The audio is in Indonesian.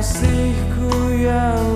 seperti kekasihku yang